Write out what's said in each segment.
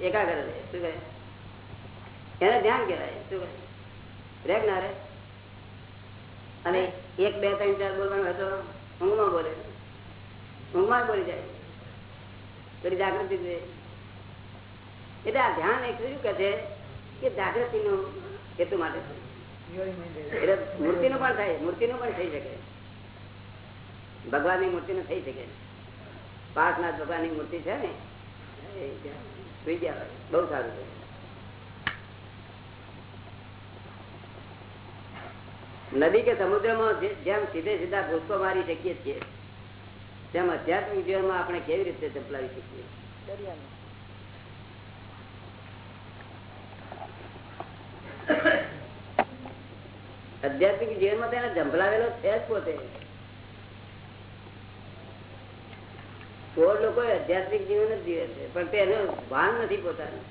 એકાગ્ર શું કહે? એને ધ્યાન કહેવાય શું કહે? રેગ ના રે અને એક બે ત્રણ ચાર બોલવાનું હોય તો ઊંઘમાં બોલે. ઊંઘમાં બોલી જાય. થોડી જાગૃતિ જોઈએ એટલે આ ધ્યાન એક શું કે છે? કે જાગૃતિ નું હેતુ માટે. એટલે મૂર્તિ નું પણ થાય મૂર્તિ નું પણ થઈ શકે. ભગવાનની મૂર્તિ થઈ શકે. પાર્થનાથ ભગવાનની મૂર્તિ છે ને સુઈ સારું છે. નદી કે સમુદ્રમાં જેમ સીધે સીધા ભૂસકો મારી શકીએ છીએ, તેમ આધ્યાત્મિક જીવનમાં આપણે કેવી રીતે ચંપલાવી શકીએ? આધ્યાત્મિક જીવનમાં તેને જંભલાવેલો છે જ પોતે. સોળ લોકો આધ્યાત્મિક જીવન જ જીવે છે. પણ તેનું ભાન નથી પોતાનું.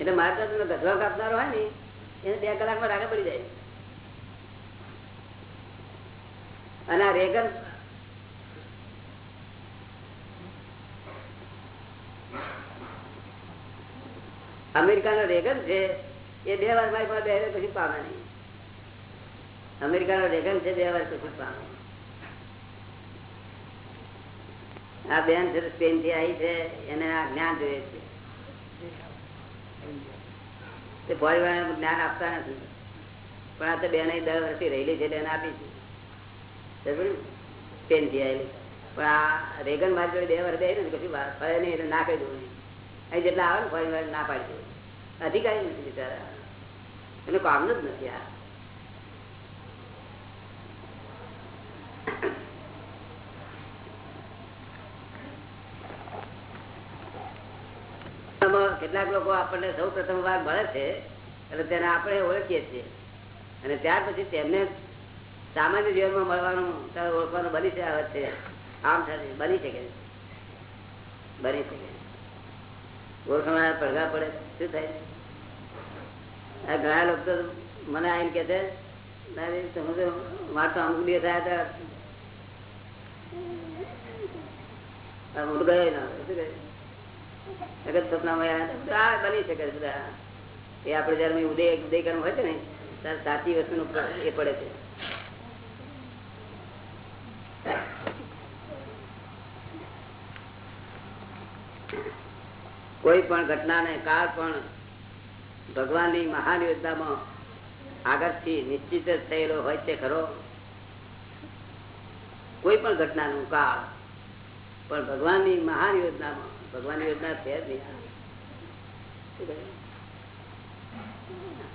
એટલે મારા તમે ગધવા કાપનારો હોય ને, એને બે કલાકમાં રાગે પડી જાય. અને આ રેગન અમેરિકાનો રેગન છે, એ બે વાર મારી પાસે બે પછી પામે નહીં અમેરિકાનો રેગન છે, બે વાર પછી પામે આ બેન સ્પેનથી આવી છે, એને આ જ્ઞાન જોઈએ છે. પરિવાર જ્ઞાન આપતા નથી. પણ આ તો બેન દર વર્ષથી રહેલી છે તેને આપી છે. સ્પેનથી આવેલી પણ આ રેગન મારી જોડે બે વર્ષ આવી ને કશું ફરે નહીં, એટલે ના કહી દઉં. નહીં અહીં જેટલા આવે ને ફરી ના પાડી દઉં. અધિકારી નથી બિચારા. એનું કામનું જ નથી આ. કેટલાક લોકો આપણને સૌ પ્રથમ વાર મળે છે, એટલે તેને આપણે ઓળખીએ છીએ. અને ત્યાર પછી તેમને સામાન્ય જીવનમાં મળવાનું ઓળખવાનું બની છે આવે છે. આમ થાય બની શકે બની શકે ઓળખવાના પડઘા પડે, શું થાય? ઘણા લોકો તો મને આવીને કે છે તમે તો મારે તો અમુક દિવસ આવ્યા હતા ગયો ના શું જગત સપનામાં બની શકે બધા. એ આપડે જયારે ઉદય ઉદય હોય છે ને, ત્યારે સાચી વસ્તુ એ પડે છે. કોઈ પણ ઘટના ને કાળ પણ ભગવાનની મહાન યોજનામાં આગળથી નિશ્ચિત થયેલો હોય છે ખરો? કોઈ પણ ઘટનાનું કાળ પણ ભગવાનની મહાન યોજનામાં ભગવાન યોજના છે જ નહીં.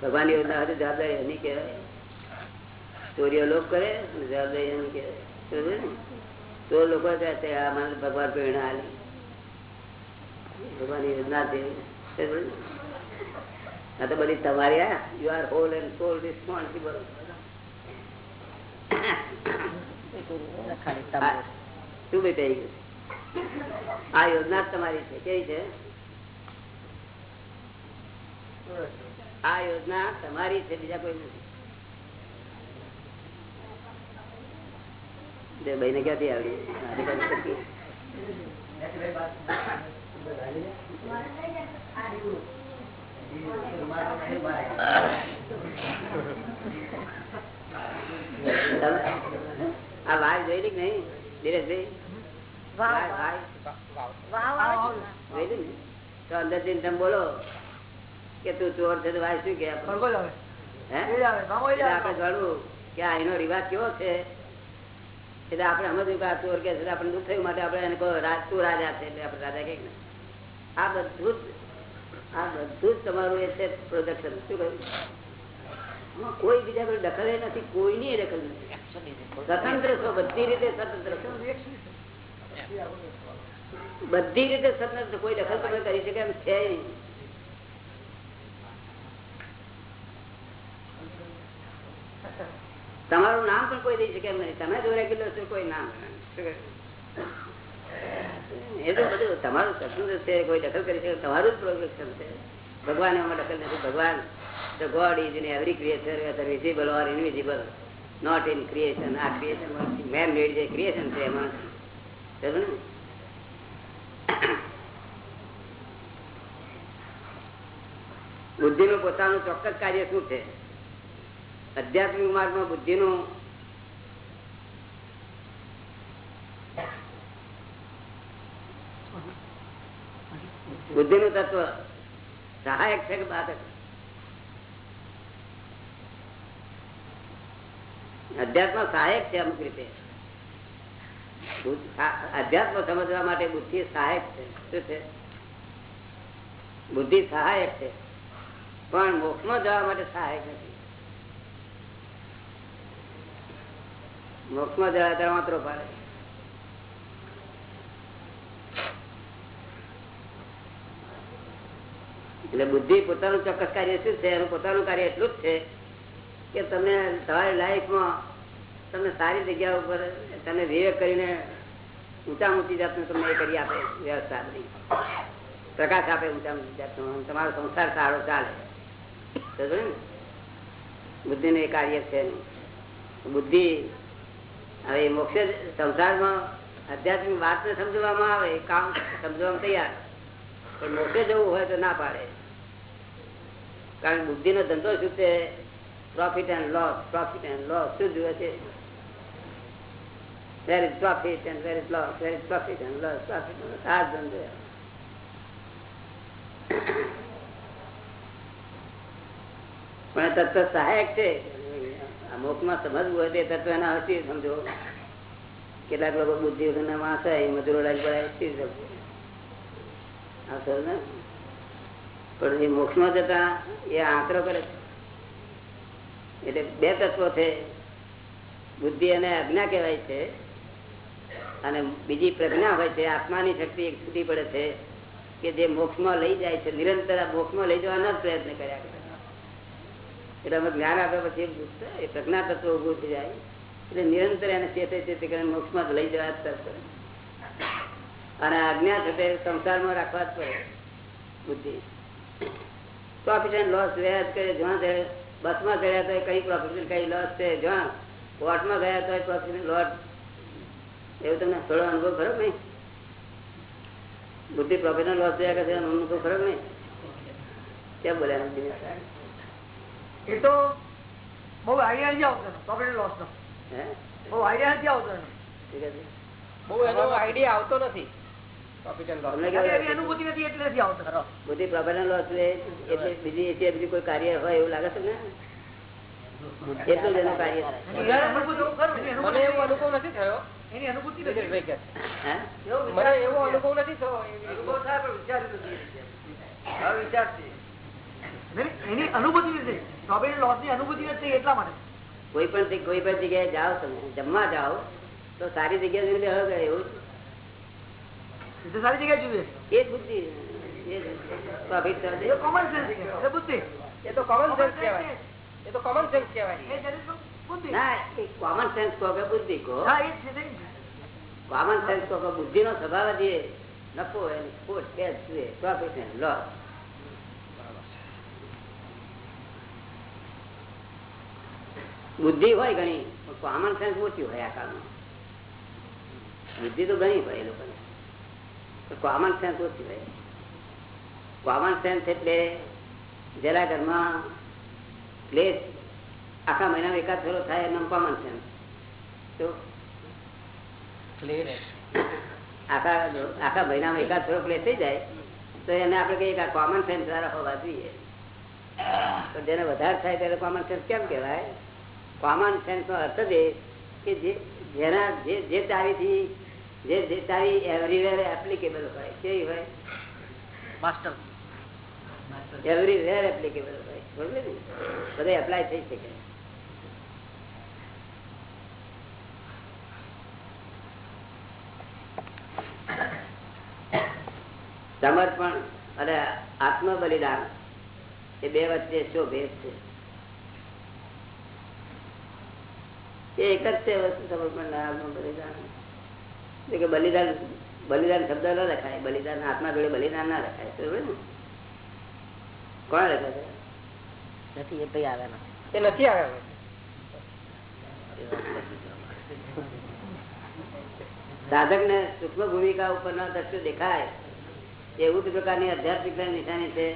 ભગવાન યોજના હતી જવાબદારી એની કહેવાય. ચોરીઓ લોક કરે જવાબદારી એની કહેવાય. તો લોકો ભગવાન પ્રેરણા આલી. ભગવાન યોજના છે. આ તો બધી તમારી you are whole and sole responsible શું થઈ ગયું? આ યોજના તમારી છે. કેવી છે? આ યોજના તમારી છે, બીજા કોઈ નથી. ભાઈ ને ક્યાંથી આવડી? આ વાર જોઈ લી નહીં? દિનેશભાઈ તો અંદર જઈને તમે બોલો કે તું ચોર છે ભાઈ શું કે આપડે જાણવું કે આ એનો રિવાજ કેવો છે? એટલે આપણે સમજ્યું કે આ ચોર કે છે. આપણે દુઃખ થયું માટે આપણે એને કહો તું રાજા છે. એટલે આપણે રાજા કે આ બધું જ આ બધું જ તમારું એ છે પ્રોડક્શન શું કહ્યું? કોઈ બીજા કોઈ દખલ નથી કોઈની દખલ નથી. સ્વતંત્ર છો બધી રીતે સ્વતંત્ર છો. બધી રીતે સ્વતંત્ર કોઈ દખલ તમે કરી શકે, એમ છે તમારું નામ પણ કોઈ દઈ શકે એમ નહીં. તમે જો રેગ્યુલર છો કોઈ નામ. એ તો બધું તમારું સ્વતંત્ર છે, કોઈ દખલ કરી શકે, તમારું જ પ્રોજેક્શન છે. ભગવાન એમાં દખલ નથી. ભગવાન the God is in every whether visible or invisible. Not in creation આ ક્રિએશન મેન મેડ જે ક્રિએશન છે એમાં સમજો નું? પોતાનું ચોક્કસ કાર્ય શું છે? આધ્યાત્મિક માર્ગમાં બુદ્ધિનું બુદ્ધિનું તત્વ સહાયક છે કે બાધક? અધ્યાત્મ સહાયક છે અમુક રીતે. બુદ્ધ- અધ્યાત્મ સમજવા માટે બુદ્ધિ સહાયક છે. શું છે? બુદ્ધિ સહાયક છે. પણ મોક્ષમાં જવા માટે સહાયક નથી. મોક્ષમાં જવા ત્યારે માત્ર પાડે એટલે બુદ્ધિ પોતાનું ચોક્કસ કાર્ય શું છે? એનું પોતાનું કાર્ય એટલું જ છે કે તમે તમારી લાઈફમાં તમને સારી જગ્યા ઉપર તમે વિવેક કરીને ઊંચા ઊંચી જાતનું તમને એ કરી આપે, વ્યવસ્થા બધી પ્રકાશ આપે ઊંચા ઊંચી જાતનું. તમારો સંસાર સારો ચાલે. ને? બુદ્ધિનું એ કાર્ય છે બુદ્ધિ હવે મોક્ષ સંસારમાં આધ્યાત્મિક વાતને સમજવામાં આવે કામ સમજવામાં તૈયાર. પણ મોક્ષે જવું હોય તો ના પાડે. કારણ બુદ્ધિ નો ધંધો શું છે? Profit and loss profit and loss શું જુએ છે? વેર and there is loss. There is profit and loss. Profit and loss. As and there. પણ તત્વ સહાયક છે અમુકમાં સમજવું હોય તે તત્વ ના હતી સમજો કેટલાક લોકો બુદ્ધિ વગરના માણસ હોય, મજૂરો લાગી પડે? પણ એ મોક્ષમાં જતા એ આંકડો કરે એટલે બે તત્વો છે બુદ્ધિ અને આજ્ઞા કહેવાય છે અને બીજી પ્રજ્ઞા હોય છે, આત્માની શક્તિ એક છૂટી પડે છે કે જે મોક્ષમાં લઈ જાય છે, નિરંતર આ મોક્ષમાં લઈ જવાનો પ્રયત્ન કર્યા કરે. એટલે અમે જ્ઞાન આપ્યા પછી એ પ્રજ્ઞા તત્વ ઉભું થઈ જાય. એટલે નિરંતર એને ચેતે ચેતે કરીને મોક્ષમાં લઈ જવા જ કરે અને આજ્ઞા છે તે સંસારમાં રાખવા જ પડે બુદ્ધિ. પ્રોફિટ એન્ડ લોસ રહ્યા જ કરે, જ્યાં બસમાં ચડ્યા તો કઈ પ્રોફિટ કઈ લોસ છે? જ્યાં કોર્ટમાં ગયા તો પ્રોફિટ લોસ એવું તમને થોડો અનુભવ ખરો નહીં? બુદ્ધિ પ્રોફિટ લોસ થયા કરે અનુભવ ખરો નહીં? ક્યાં બોલ્યા એ તો બહુ આઈડિયા નથી આવતો પ્રોફિટ લોસ નો. બહુ આઈડિયા નથી આવતો ઠીક છે? બહુ એનો આઈડિયા આવતો નથી. બુદ્ધિ પ્રોફિટ લોસ એટલે એટલે બીજી એટલે બીજી કોઈ કાર્ય હોય એવું લાગે છે ને એટલું જ એનું કાર્ય. મને એવો અનુભવ નથી થયો. એની અનુભૂતિ નથી. મને એવો અનુભવ નથી થયો અનુભવ થાય પણ વિચાર નથી. વિચાર છે. એની અનુભૂતિ નથી. પ્રોફિટ લોસની અનુભૂતિ નથી એટલા માટે. કોઈ પણ કોઈ પણ જગ્યાએ જાઓ તમે. જમવા જાઓ તો સારી જગ્યા જોઈને બેહો ગયા એવું? સારી જગ્યાએ જોઈએ. એ જ બુદ્ધિ. એ જ પ્રોફિટ એ કોમન સેન્સ બુદ્ધિ. એ તો કોમન સેન્સ કહેવાય. એ તો કોમન સેન્સ કહેવાય. કોમન સેન્સ કહો કે. બુદ્ધિ કહો. કોમન સેન્સ કહો કે બુદ્ધિ નો સ્વભાવ જે નફો ખોટ પ્રોફિટ એન્ડ લોસ બુદ્ધિ હોય ઘણી પણ કોમન સેન્સ ઓછી હોય આ કાળમાં. બુદ્ધિ તો ઘણી હોય એ લોકોને. કોમન સેન્સ ઓછી હોય. કોમન સેન્સ એટલે જરા ઘરમાં ક્લેશ આખા મહિના એકાદ ફેરો થાય એમ કોમન છે તો આખા આખા મહિનામાં એકાદ ફેરો પ્લે થઈ જાય તો એને આપણે કહીએ કોમન સેન્સ હોવા જોઈએ. તો જેને વધારે થાય ત્યારે કોમન સેન્સ કેમ કહેવાય? કોમન સેન્સ નો અર્થ જ એ કે જે જેના જે જે તારીથી જે જે તારી એવરીવેર એપ્લિકેબલ હોય કેવી હોય? માસ્ટર એવરીવેર એપ્લિકેબલ હોય. બરોબર ને? બધે એપ્લાય થઈ શકે. સમર્પણ અને આત્મ બલિદાન એ બે વચ્ચે શું ભેદ છે? એ એક જ છે વસ્તુ સમર્પણ આત્મ બલિદાન કે બલિદાન બલિદાન શબ્દ ન લખાય બલિદાન આત્મા જોડે બલિદાન ના લખાય બરોબર ને? કોણ લખાય નથી એ નથી. આવ્યા સાધક ને સૂક્ષ્મ ભૂમિકા ઉપરના દ્રશ્યો દેખાય એવું પ્રકારની આધ્યાત્મિક નિશાની છે.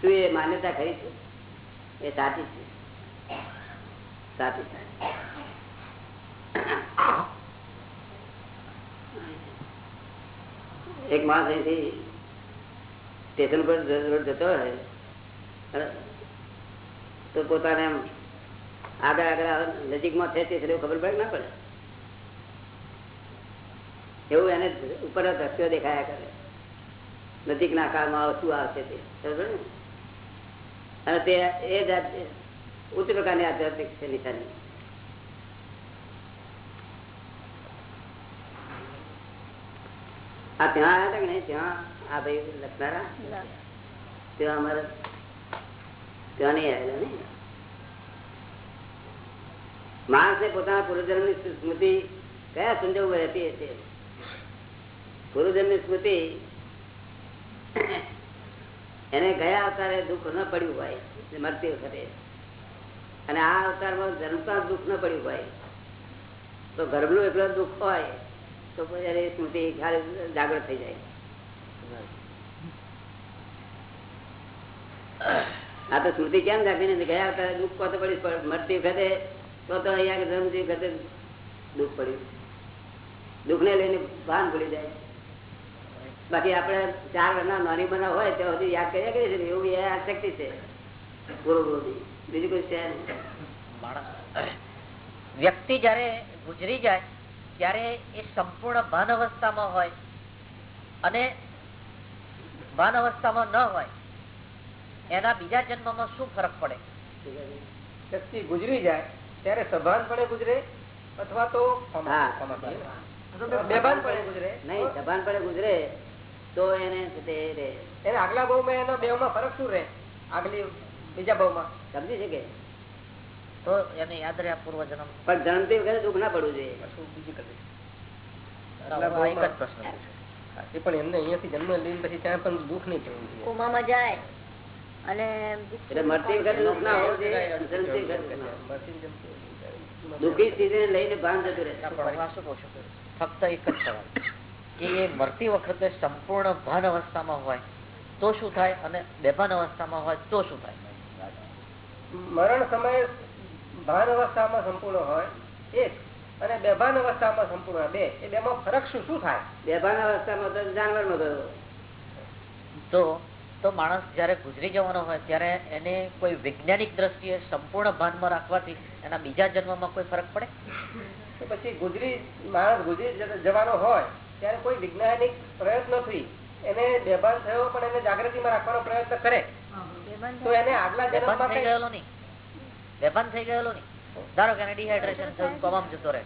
શું એ માન્યતા ખરી છે? એ સાચી છે. સાચી છે. એક માણસ અહીંથી સ્ટેશન પર જતો હોય તો પોતાને આગળ આગળ નજીકમાં છે તે ખબર પડે ના પડે? એવું એને ઉપર દ્રશ્યો દેખાયા કરે. નજીકના કાળમાં શું આવશે તે. ને? અને તે એ જાત ઉચ્ચ પ્રકારની આધ્યાત્મિક છે નિશાની. આ ત્યાં આવ્યા હતા કે નહીં? ત્યાં આ ભાઈ લખનારા? ત્યાં અમારે ત્યાં નહીં આવેલા નહીં? માણસને પોતાના પૂર્વજન્મની સ્મૃતિ કયા સંજોગો રહેતી હશે પૂર્વજન્મની સ્મૃતિ એને ગયા અવતારે દુઃખ ન પડ્યું હોય મરતી વખતે. અને આ અવતારમાં જન્મતા દુઃખ ન પડ્યું હોય. તો ગર્ભનું એટલો દુઃખ હોય, તો પછી સ્મૃતિ જાગૃત થઈ જાય. આ તો સ્મૃતિ કેમ જાગી નથી ગયા અવતારે દુઃખ કોતો પડ્યું મરતી વખતે તો તો અહીંયા જન્મતી વખતે દુઃખ પડ્યું. દુઃખ ને લઈને ભાન ભૂલી જાય. બાકી આપણે ચાર ઘરના નાની બના હોય તો હજી યાદ કર્યા કરીએ છીએ એવું એ શક્તિ છે. ગુરુ પૂરું બીજું કોઈ છે વ્યક્તિ જયારે ગુજરી જાય ત્યારે એ સંપૂર્ણ ભાન અવસ્થામાં હોય અને ભાન અવસ્થામાં ન હોય એના બીજા જન્મમાં શું ફરક પડે? વ્યક્તિ ગુજરી જાય ત્યારે સભાન પડે ગુજરે અથવા તો બેભાન પડે ગુજરે. નહીં સભાન પડે ગુજરે. તો એને તે રે. એને આગલા ભાવમાં એના બે માં ફરક શું રે આગલી બીજા ભાવમાં સમજી શકે તો એને યાદ રહે આ પૂર્વજન્મ. પણ જન્મતી વખતે દુઃખ ના પડવું જોઈએ. બીજી કરી પ્રશ્ન પણ એમને અહીંયાથી જન્મ લઈને પછી ત્યાં પણ દુઃખ નહીં થવું જોઈએ. કોમામાં જાય અને મરતી વખતે દુઃખ ના હોવું જોઈએ. સ્થિતિને લઈને ભાન જતું રહે? ફક્ત એક જ સવાલ. કે એ મરતી વખતે સંપૂર્ણ ભાન અવસ્થામાં હોય તો શું થાય અને બેભાન અવસ્થામાં હોય તો શું થાય? મરણ સમયે ભાન અવસ્થામાં સંપૂર્ણ હોય એક અને બેભાન અવસ્થામાં સંપૂર્ણ બે. એ બેમાં ફરક શું શું થાય? બેભાન અવસ્થામાં તો નો ગયો તો તો માણસ જયારે ગુજરી જવાનો હોય ત્યારે એને કોઈ વૈજ્ઞાનિક દ્રષ્ટિએ સંપૂર્ણ ભાનમાં રાખવાથી એના બીજા જન્મમાં કોઈ ફરક પડે? તો પછી ગુજરી માણસ ગુજરી જવાનો હોય ત્યારે કોઈ વૈજ્ઞાનિક પ્રયત્નથી એને બેભાન થયો પણ એને જાગૃતિમાં રાખવાનો પ્રયત્ન કરે. તો એને આગલા જન્મમાં થઈ ગયેલો નહીં. બેભાન થઈ ગયેલો નહીં. ધારો કે એને ડિહાઇડ્રેશન થયું કોમામાં જતો રહે.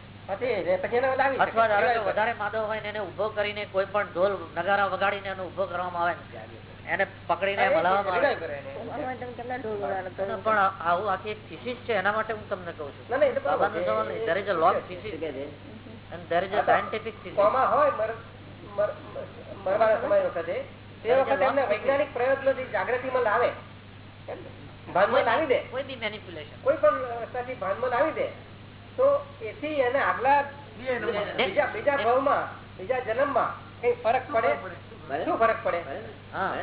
અથવા ધારો કે વધારે માદો હોય ને એને ઊભો કરીને કોઈ પણ ઢોલ નગારા વગાડીને એને ઊભો કરવામાં આવે ને. એને પકડીને મલાવવામાં આવે. પણ આવું આખી એક thesis છે એના માટે હું તમને કહું છું. ના, ના, એ તો બાબાનો છે. સવાલ નહીં. Is a a scientific thesis. Coma હોય મર- મર- મરવાના સમય વખતે તે વખતે એમને વૈજ્ઞાનિક પ્રયત્નથી જાગૃતિમાં લાવે. ભાનમાં લાવી દે. કોઈ બી મેનિપ્યુલેશન કોઈ પણ અવસ્થાથી ભાનમાં લાવી દે. તો એથી એને આગલા બીજા બીજા ભાવમાં બીજા જન્મમાં કઈ ફરક પડે? શું ફરક પડે? પડે? હા.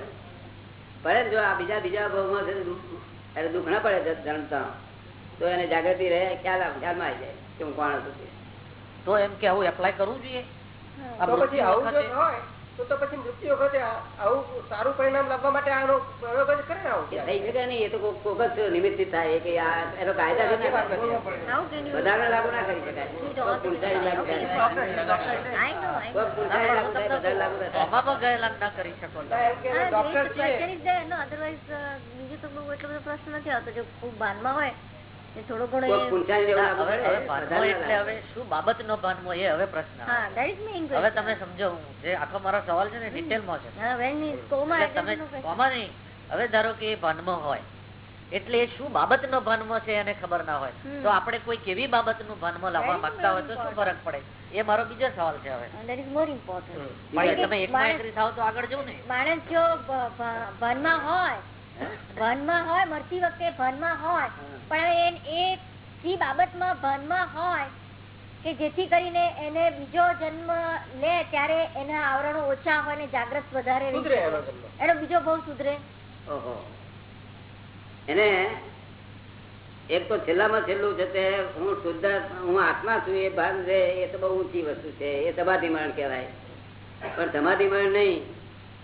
પડે જો આ બીજા બીજા ભાવમાં એને દુઃખ ના પડે જ- જન્મતા તો એને જાગૃતિ રહે ખ્યાલ ખ્યાલમાં આવી જાય કે હું કોણ હતું તે. એમ કે આવું એપ્લાય કરવું જોઈએ? તો પછી મૃત્યુ વખતે આવું સારું પરિણામ લાવવા માટે આનો પ્રયોગ જ કરે ને આવું એ થઈ શકે નહીં એ તો કોક કોક જ નિમિત્ત થાય કે આ એનો કાયદા છે બધાને લાગુ ના કરી શકાય. ડોક્ટર છે. બીજો તો બહુ એટલો બધો પ્રશ્ન નથી આવતો. જો ખૂબ બાનમાં હોય થોડો ઘણો ના, હવે એ પ્રશ્ન તમે સમજો જે આખો મારો સવાલ છે ને ડિટેલમાં છે. તમે કોમા નહીં હવે ધારો કે એ ભાનમાં હોય એટલે એ શું બાબતનો ભાનમાં છે એને ખબર ના હોય. તો આપણે કોઈ કેવી બાબતનું ભાનમાં લાવવા માંગતા હોય તો શું ફરક પડે? એ મારો બીજો સવાલ છે હવે. તમે એક માણસ- થાવ તો આગળ જવું ને. માણસ જો ભાનમાં હોય ભાનમાં હોય મરતી વખતે ભાનમાં હોય. પણ એ- સી બાબતમાં ભાનમાં હોય કે જેથી કરીને એને બીજો જન્મ લે ત્યારે એના આવરણો ઓછા હોય ને જાગ્રત વધારે. એનો બીજો બહુ સુધરે. એને એક તો છેલ્લામાં છેલ્લું છે તે હું શુદ્ધ હું આત્મા છું એ ભાન છે એ તો બહુ ઊંચી વસ્તુ છે એ સમાધિમરણ કહેવાય. પણ સમાધિમરણ નહીં.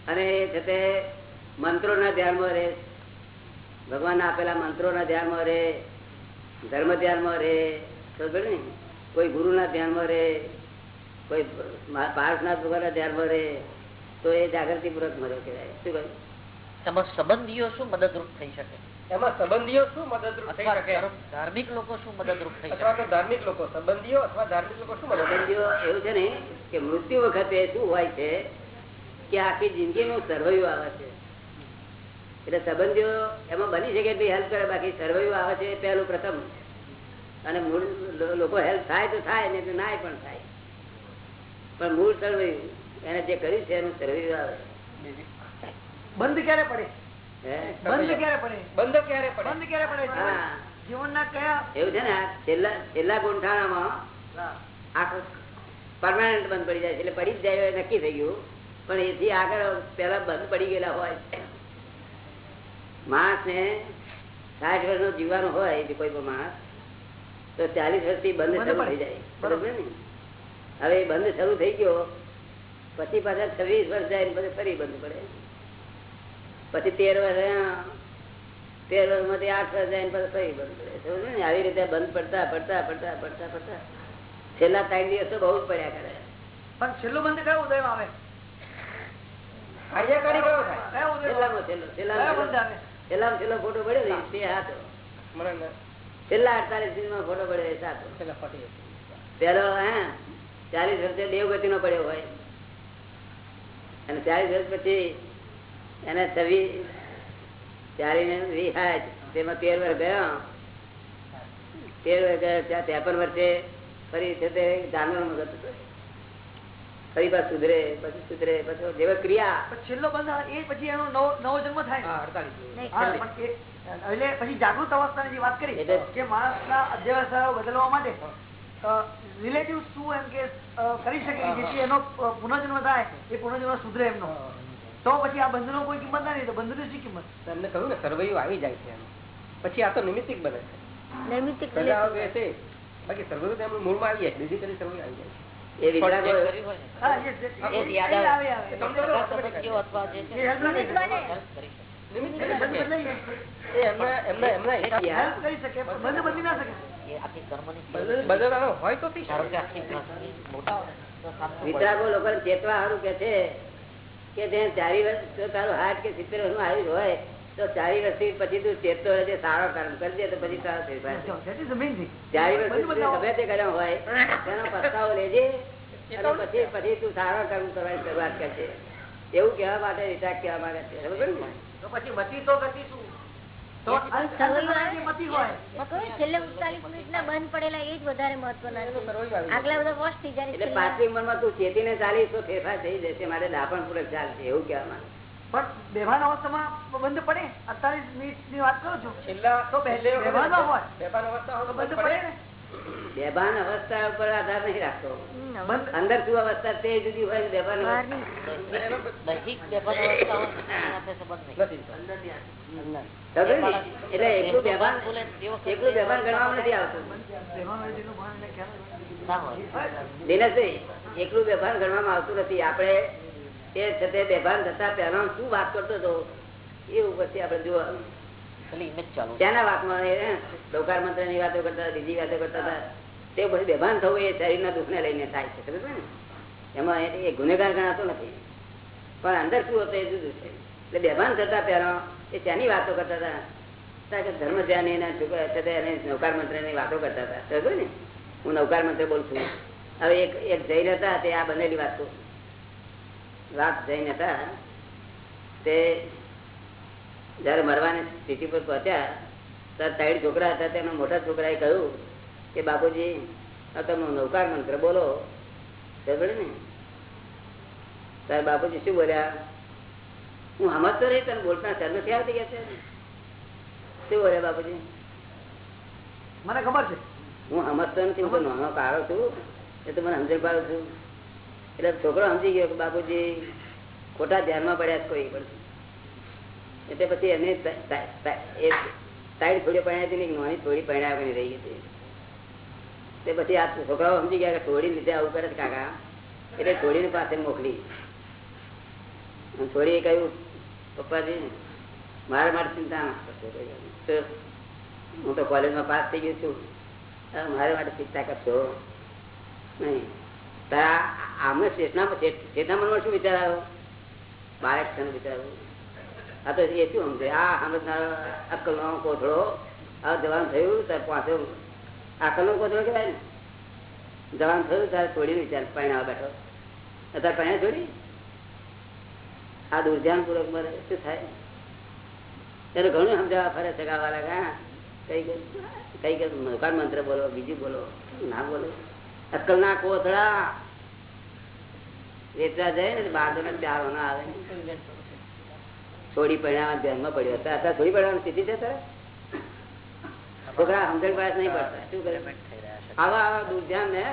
અને એ છે તે મંત્રોના ધ્યાનમાં રહે. ભગવાનના આપેલા મંત્રોના ધ્યાનમાં રહે ધર્મ ધ્યાનમાં રહે ખબર ને? કોઈ ગુરુના ધ્યાનમાં રહે કોઈ પાર્થનાથ ભગવાનના ધ્યાનમાં રહે તો એ જાગૃતિ પૂર્વક મળ્યો કહેવાય. શું કહ્યું? એમાં સંબંધીઓ શું મદદરૂપ થઈ શકે? એમાં સંબંધીઓ શું મદદરૂપ થઈ શકે? ધાર્મિક લોકો શું મદદરૂપ થઈ અથવા શકે? તો ધાર્મિક લોકો સંબંધીઓ અથવા ધાર્મિક લોકો શું સંબંધીઓ એવું છે ને કે મૃત્યુ વખતે શું હોય છે? કે આખી જિંદગીનું સર્વૈવ આવે છે. એટલે સંબંધીઓ એમાં બની શકે એટલી હેલ્પ કરે બાકી સર્વૈયું આવે છે એ પહેલું પ્રથમ. અને મૂળ લોકો હેલ્પ થાય તો થાય ને ના પણ થાય. પણ મૂળ સર્વૈયું એને જે કર્યું છે એનું સર્વૈયું આવે. બંધ ક્યારે પડે? બંધ ક્યારે પડે? બંધ ક્યારે પડે? બંધ ક્યારે પડે? જીવનના કયા? એવું છે ને છેલ્લા છેલ્લા ગુંઠાણામાં આખું પરમાનન્ટ બંધ પડી જાય એટલે પડી જ જાય નક્કી થઈ ગયું. પણ એથી આગળ પેલા બંધ પડી ગયેલા હોય. માણસ ને સાઠ વર્ષ નો જીવવાનું હોય જે કોઈ પણ માણસ તો ચાલીસ વર્ષથી બંધ બંધ શરૂ. થઈ જાય. બરોબર. ને? હવે બંધ શરૂ થઈ ગયો પછી પાછા છવ્વીસ વર્ષ જાય પછી ફરી બંધ પડે. પછી તેર વર્ષ તેર વર્ષમાંથી આઠ વર્ષ જાય પછી ફરી બંધ પડે. ને? આવી રીતે બંધ પડતા પડતા પડતા પડતા પડતા. છેલ્લા ત્રણ દિવસ તો બહુ જ પડ્યા કરે. પણ છેલ્લું બંધ કયો ઉદય આવે? કાર્યકારી કયો થાય? છેલ્લામાં છેલ્લો છેલ્લો પેલો છેલ્લો ફોટો પડ્યો તે ન- છેલ્લા અડતાલીસ દિવસમાં ફોટો પડ્યો એ સાતો. પેલા. પેલો હે ચાલીસ વર્ષે દેવગતિ નો પડ્યો હોય. અને ચાલીસ વર્ષ પછી એને છવ્વીસ ચાલીસ હાથ તેમાં તેર વર્ષ ગયો. તેર વર્ષ ગયો ત્યાં ત્રેપન વર્ષે ફરી છે તે જાનવર હતો. ફરી પાછું સુધરે પછી સુધરે પછી જેવા ક્રિયા. છેલ્લો બંધ એ પછી એનો નવો નવો જન્મ થાય. એટલે પછી જાગૃત અવસ્થાની જે વાત કરી કે માણસના અધ્યાવસાયો બદલવા માટે રિલેટિવ શું એમ કે કરી શકે જેથી એનો પુનર્જન્મ થાય એ પુનર્જન્મ સુધરે એમનો. તો પછી આ બંધનો કોઈ કિંમત ના નહીં તો બંધની શું કિંમત? તમને કહ્યું ને સર્વૈયું આવી જાય છે એમ. પછી આ તો નિમિત્તિક બને છે. બાકી સર્વૈયું મૂળમાં આવી જાય બીજી કરી સર્વૈયું આવી જાય છે. એ. વિતરાગો લોકો ચેતવા સારું કે છે કે જે ચારી વર્ષ તારું હાથ કે સિત્તેર વર્ષનું આયુષ હોય તો ચારી વર્ષથી પછી તું ચેતતો રહેજે સારો કર્મ કરજે તો પછી સારો થઈ thing. ચારી વર્ષ બંધ સુધી બદલાવો. ગમે તે કર્યો હોય તેનો પસ્તાવો લેજે અને પછી પછી તું સારો કર્મ કરવાની શરૂઆત કરજે. એવું કહેવા માટે રિટાક કહેવા માંગે છે. બરોબર ને? તો પછી મતી તો ગતિ શું? તો અંત- અંતમાં જે મતિ હોય. મેં કહ્યું, છેલ્લે 45 મિનિટના બંધ પડેલા એ વધારે મહત્વના છે. સર્વૈયું આવી જાય. આગલા બધા વોશ થઈ જાય એટલે છેલ્લા- પાંચમી ઉંમરમાં તું ચેતીને ચાલીસ તો ફેરફાર થઈ જશે મારે દાપણ પૂરક ચાલશે એવું કહેવા માંગે. પણ બેભાન અવસ્થામાં બંધ પડે? અડતાલીસ મિનિટની વાત કરો છો? છેલ્લા તો બે- છેલ્લે વખતે બેભાન હોય. બેભાન અવસ્થા હોય તો તો બંધ પડે. ને? બેભાન અવસ્થા ઉપર આધાર નહીં રાખતો. અંદર શું અવસ્થા તે જુદી હોય બેભાન? એટલે એકલું બેભાન એટલું બેભાન ગણવામાં નથી આવતું. દિનેશભાઈ એકલું બેભાન ગણવામાં આવતું નથી. આપણે એ છતે બેભાન થતા પહેલા શું વાત કરતો હતો? એવું પછી આપણે જોવાનું છે. ત્યાંના વાતમાં મંત્રની વાતો કરતા બીજી વાતો કરતા હતા. તે પછી બેભાન થવું એ શરીરના દુઃખને લઈને થાય છે સમજ ને? એમાં એ- એ ગુનેગાર ગણાતો નથી. પણ અંદર શું હતું એ જુદું છે. એટલે બેભાન થતા પહેલા એ ત્યાંની વાતો કરતા હતા. કે ધર્મ ધ્યાન એના છોકરા છે એને નૌકાર મંત્રની વાતો કરતા હતા. ને? હું નૌકાર મંત્ર બોલું છું. હવે એક એક જૈન હતા તે આ બનેલી વાત કહું. વાત જઈને હતા તે જયારે મરવાની સ્થિતિ પર પહોંચ્યા ત્યારે ત્રણ છોકરા હતા તેના મોટા છોકરાએ કહ્યું કે બાપુજી તમે નૌકાર મંત્ર બોલો. ખબર ને? ત્યારે બાપુજી શું બોલ્યા? હું સમજતો રહી તને બોલતા સર નથી આવતી ગયા છે? શું બોલ્યા બાપુજી? મને ખબર છે. હું સમજતો નથી હું નાનો કાળો છું એ તો મને સમજણ પાડું છું. એટલે છોકરો સમજી ગયો કે બાપુજી, ખોટા ધ્યાનમાં પડ્યા કોઈ પણ. એટલે પછી એને સાઈડ થોડી પહેણ્યા હતી ને એક થોડી પહેણ્યા રહી હતી. તે પછી આ છોકરાઓ સમજી ગયા કે થોડી લીધે આવું કરે કાકા. એટલે થોડીની પાસે મોકલી. થોડી થોડીએ કહ્યું, પપ્પાજી, મારા માટે ચિંતા ના હું તો કોલેજમાં પાસ થઈ ગયો છું. મારા માટે ચિંતા કરશો નહીં. આમને શેઠના શેઠના મનમાં શું વિચાર આવ્યો બાળક છે વિચાર આ તો એ શું સમજે આ સમજનારો અક્કલનો કોથળો આ જવાન થયું ત્યારે પાછો અક્કલનો કોથળો કહેવાય ને જવાન થયું ત્યારે થોડી વિચાર પહેણાવા બેઠો અત્યારે પાણી થોડી આ દુર્ધ્યાન પૂર્વક મરે શું થાય ત્યારે ઘણું સમજાવવા ફરે છે ગાવાલા કઈ કઈ કઈ મંત્ર બોલો બીજું બોલો ના બોલો અક્કલ ના કોથળા વેચવા જાય ને બાર ને ચારો આવે થોડી પરિણામ ધ્યાનમાં પડ્યો. અત્યારે અત્યારે થોડી પડવાની સ્થિતિ છે સર છોકરા સમજણ પાસ નહીં પડતા. શું કરે? આવા આવા દુર્ધ્યાન ને.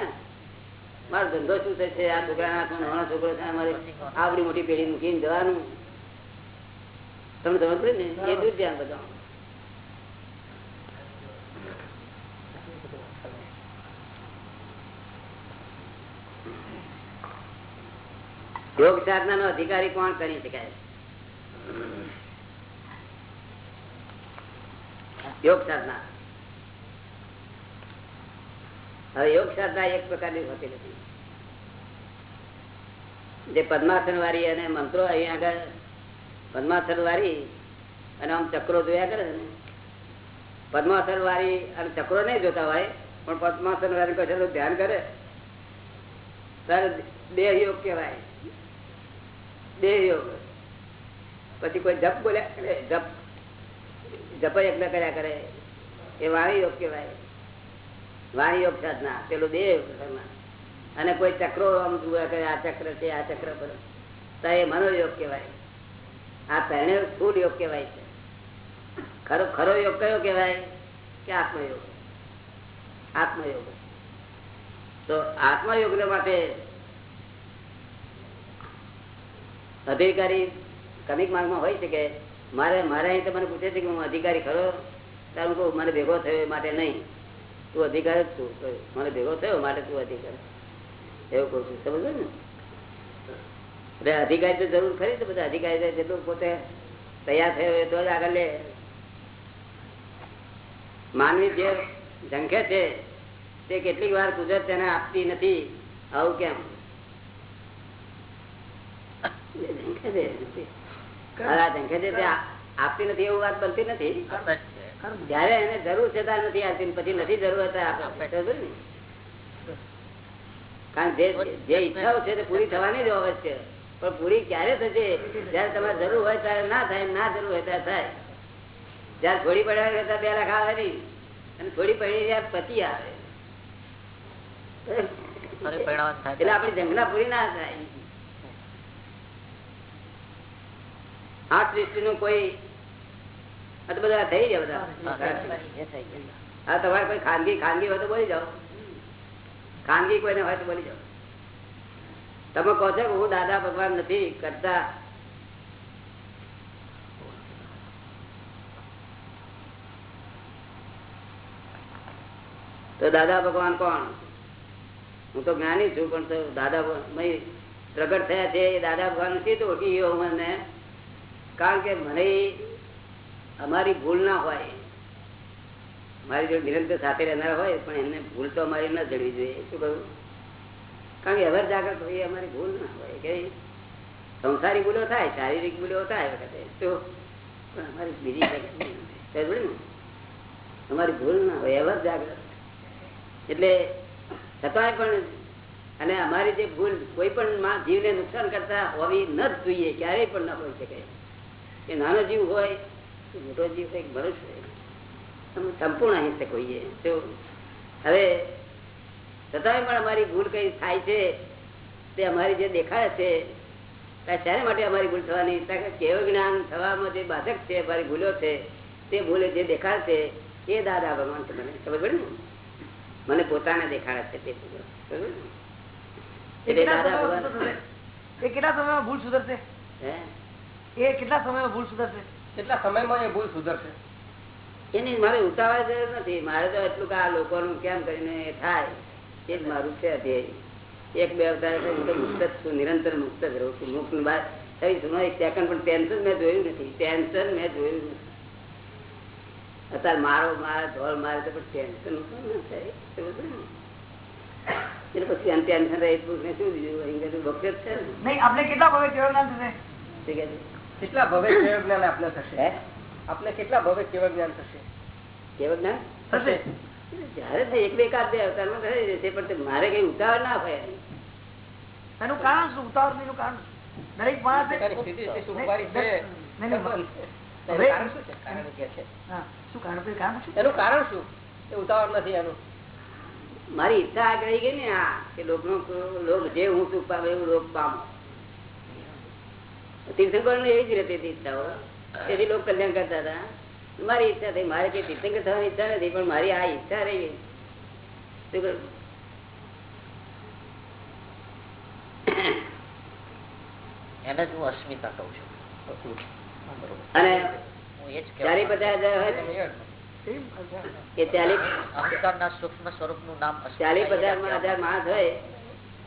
મારો ધંધો શું થશે? આ છોકરા નાનો છોકરો છે, અમારે આવડી મોટી પેઢી મૂકીને જવાનું. તમે સમજ ને? એ દુર્ધ્યાન બધા યોગ સાધના નો અધિકારી કોણ કરી શકાય? યોગ સાધના. હવે યોગ સાધના એક પ્રકારની હોતી નથી. જે પદ્માસન વાળી અને મંત્રો અહીંયા આગળ, પદ્માસન વાળી અને આમ ચક્રો જોયા કરે ને? પદ્માસન વાળી અને ચક્રો નહીં જોતા હોય, પણ પદ્માસન વાળી કશાનું ધ્યાન કરે. ત્યારે દેહ યોગ કહેવાય. દેહ યોગ પછી કોઈ જપ બોલ્યા કરે જપ. જપ યજ્ઞ કર્યા કરે. એ વાણી યોગ કહેવાય. વાણી યોગ સાધના. પેલું દેહ યોગ સાધના અને કોઈ ચક્રો આમ જોયા કરે, આ ચક્ર છે, આ ચક્ર પર. તો એ મનોયોગ કહેવાય. આ ત્રણે ફૂલ યોગ કહેવાય છે. ખરો ખરો યોગ કયો કહેવાય? કે આત્મયોગ. આત્મયોગ. તો આત્મયોગ માટે અધિકારી ક્રમિક માર્ગમાં હોય છે કે મારે મારે અહીં તો મને પૂછે છે કે હું અધિકારી ખરો? તારું કહું, મને ભેગો થયો માટે નહીં. તું અધિકાર જ છું. મને ભેગો થયો, માટે તું અધિકાર. એવું કહું છું. સમજો ને? એટલે અધિકારી તો જરૂર ખરી છે, બધા અધિકારી જેટલું પોતે તૈયાર થયો એ તો જ આગળ લે. માનવી જે ઝંખે છે, તે કેટલીક વાર કુદરત તેને આપતી નથી. આવું કેમ એ ઝંખે છે. હવે આ ઝંખે છે તે આ- આપતી નથી એવું વાત બનતી નથી. જયારે એને જરૂર છે ત્યારે નથી આપતી પછી નથી જરૂર? કારણ જે ઈચ્છાઓ છે તે પૂરી થવાની જ હોય છે પણ પૂરી ક્યારે થશે? જયારે તમારે જરૂર હોય ત્યારે ના થાય ના જરૂર હોય ત્યારે થાય. જયારે થોડી પડ્યા ત્યારે બે લાખ આવે નહીં. અને થોડી પડી ત્યારે પછી આવે. એટલે આપણી જંગલા પૂરી ના થાય. આઠ સૃષ્ટિ નું કોઈ આ તો બધા થઈ ગયા બધા. હા તમારે કોઈ ખાનગી ખાનગી હોય તો બોલી જાઓ. ખાનગી કોઈને હોય તો બોલી જાઓ. તમે કહો છો કે હું દાદા ભગવાન નથી કરતા. તો દાદા ભગવાન કોણ? હું તો જ્ઞાની છું પણ દાદા પ્રગટ થયા છે એ દાદા ભગવાન ઓળખી હું મને કારણ કે મને અમારી ભૂલ ના હોય, મારી જો નિરંતર સાથે રહેનાર હોય, પણ એમને ભૂલ તો અમારી ના જડવી જોઈએ. શું કહ્યું કારણ કે અવર જાગૃત હોય અમારી ભૂલ ના હોય. કે સંસારી ભૂલો થાય, શારીરિક ભૂલો થાય વખતે, તો પણ અમારી બીજી? અમારી ભૂલ ના હોય અવર જાગૃત. એટલે છતાંય પણ અને અમારી જે ભૂલ કોઈ પણ જીવને નુકસાન કરતા હોવી ન જ જોઈએ, ક્યારેય પણ ન હોઈ શકે. એ નાનો જીવ હોય મોટો જીવ હોય કે મનુષ્ય હોય સંપૂર્ણ અહિંસક હોઈએ. તો હવે છતાંય પણ અમારી ભૂલ કઈ થાય છે તે અમારી જે દેખાડે છે ત્યાં માટે અમારી ભૂલ થવાની? કેવું જ્ઞાન થવામાં જે બાધક છે અમારી ભૂલો છે તે ભૂલે જે દેખાડે છે એ દાદા ભગવાન મને ખબર પડે ને? મને પોતાને દેખાડે છે તે એટલે દાદા ભગવાન કેટલા સમયમાં ભૂલ સુધરશે? હે? એ કેટલા સમયમાં ભૂલ સુધરશે? કેટલા સમયમાં એ ભૂલ સુધરશે? એની મારે ઉતાવળ જરૂર નથી. મારે તો એટલું કે આ લોકોનું કેમ કરીને થાય? એ જ મારું છે ધ્યેય. એક બે અવતાર હું તો મુક્ત જ છું નિરંતર મુક્ત જ રહું છું. મુક્ત બાદ થઈ છું. એક સેકન્ડ પણ ટેન્શન મેં જોયું નથી. ટેન્શન મેં જોયું નથી. અત્યારે મારો મારે ઢોલ મારે તો પણ ટેન્શન ના ને. એટલે પછી ટેન્શન રહે એટલું ને શું બીજું? અહીં બધું વખત છે નહીં આપણે કેટલા ભાવે કેવો જ્ઞાન થશે? કેટલા ભવે કેવ જ્ઞાન આપને થશે? આપને કેટલા ભવે કેવ જ્ઞાન થશે? કેવ જ્ઞાન? થશે. જયારે તો એક બે કાર બે અવતારમાં થઈ જશે પણ મારે કઈ ઉતાવળ ના હોય એનું. કારણ શું? ઉતાવળ એનું કારણ દરેક માણસ પોતાની સ્થિતિ એટલી સુખવાળી છે? નહીં, નહીં, એનું કારણ શું છે? કારણ કે છે. હા. શું કારણ? પેલું કારણ શું? એનું કારણ શું? એ ઉતાવળ નથી એનું. મારી ઈચ્છા આગળ રહી ગઈ ને આ કે લોક જે હું સુખ પામે એવું લોક પામો. તીર્થંકર ને એવી જ રહેતી હતી ઈચ્છાઓ તેથી લોકો કલ્યાણ કરતા હતા. મારી ઈચ્છા થઈ. મારે કઈ તીર્થંકર થવાની ઈચ્છા નથી પણ મારી આ ઈચ્છા રહી એને જ હું અસ્મિતા કહું છું. અને ચાલી પચાસ હજાર હોય ને ચાલી અહંકારના સૂક્ષ્મ સ્વરૂપનું નામ ચાલી પચાસમાં હજાર માણસ હોય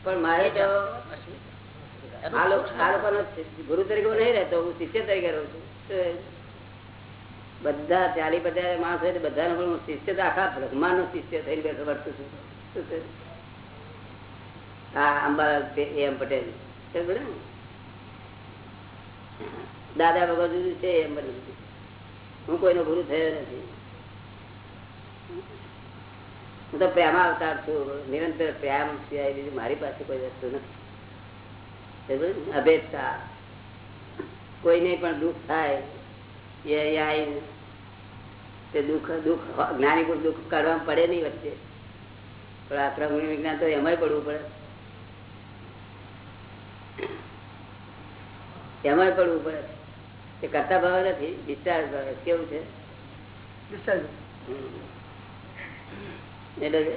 પણ મારે તો. આ લોકોનો ગુરુ તરીકે નહીં રહેતો હું શિષ્ય તરીકે રહું છું. બધા ચાલી પચાસ માણસ હોય બધાને પણ હું શિષ્ય તો આખા બ્રહ્માંડ નો શિષ્ય થઈને બેઠો વર્તું છું. શું છે? આ અંબાલાલ એમ પટેલ? દાદા ભગવાન જુદું છે એમ બધું હું કોઈનો ગુરુ થયો નથી. હું તો પ્રેમ અવતાર છું. નિરંતર પ્રેમ સિવાય બીજું મારી પાસે કોઈ વસ્તુ નથી? અભેદતા. કોઈને પણ દુઃખ થાય એ આવીને તે દુઃખ દુઃખ જ્ઞાની કોઈ દુઃખ કાઢવા પડે નહીં વચ્ચે. પણ આ ક્રમ વિજ્ઞાન તો એમાંય પડવું પડે. એમાંય પડવું પડે. તે કરતા ભાવ નથી ડિસ્ચાર્જ ભાવે. કેવું છે. એટલે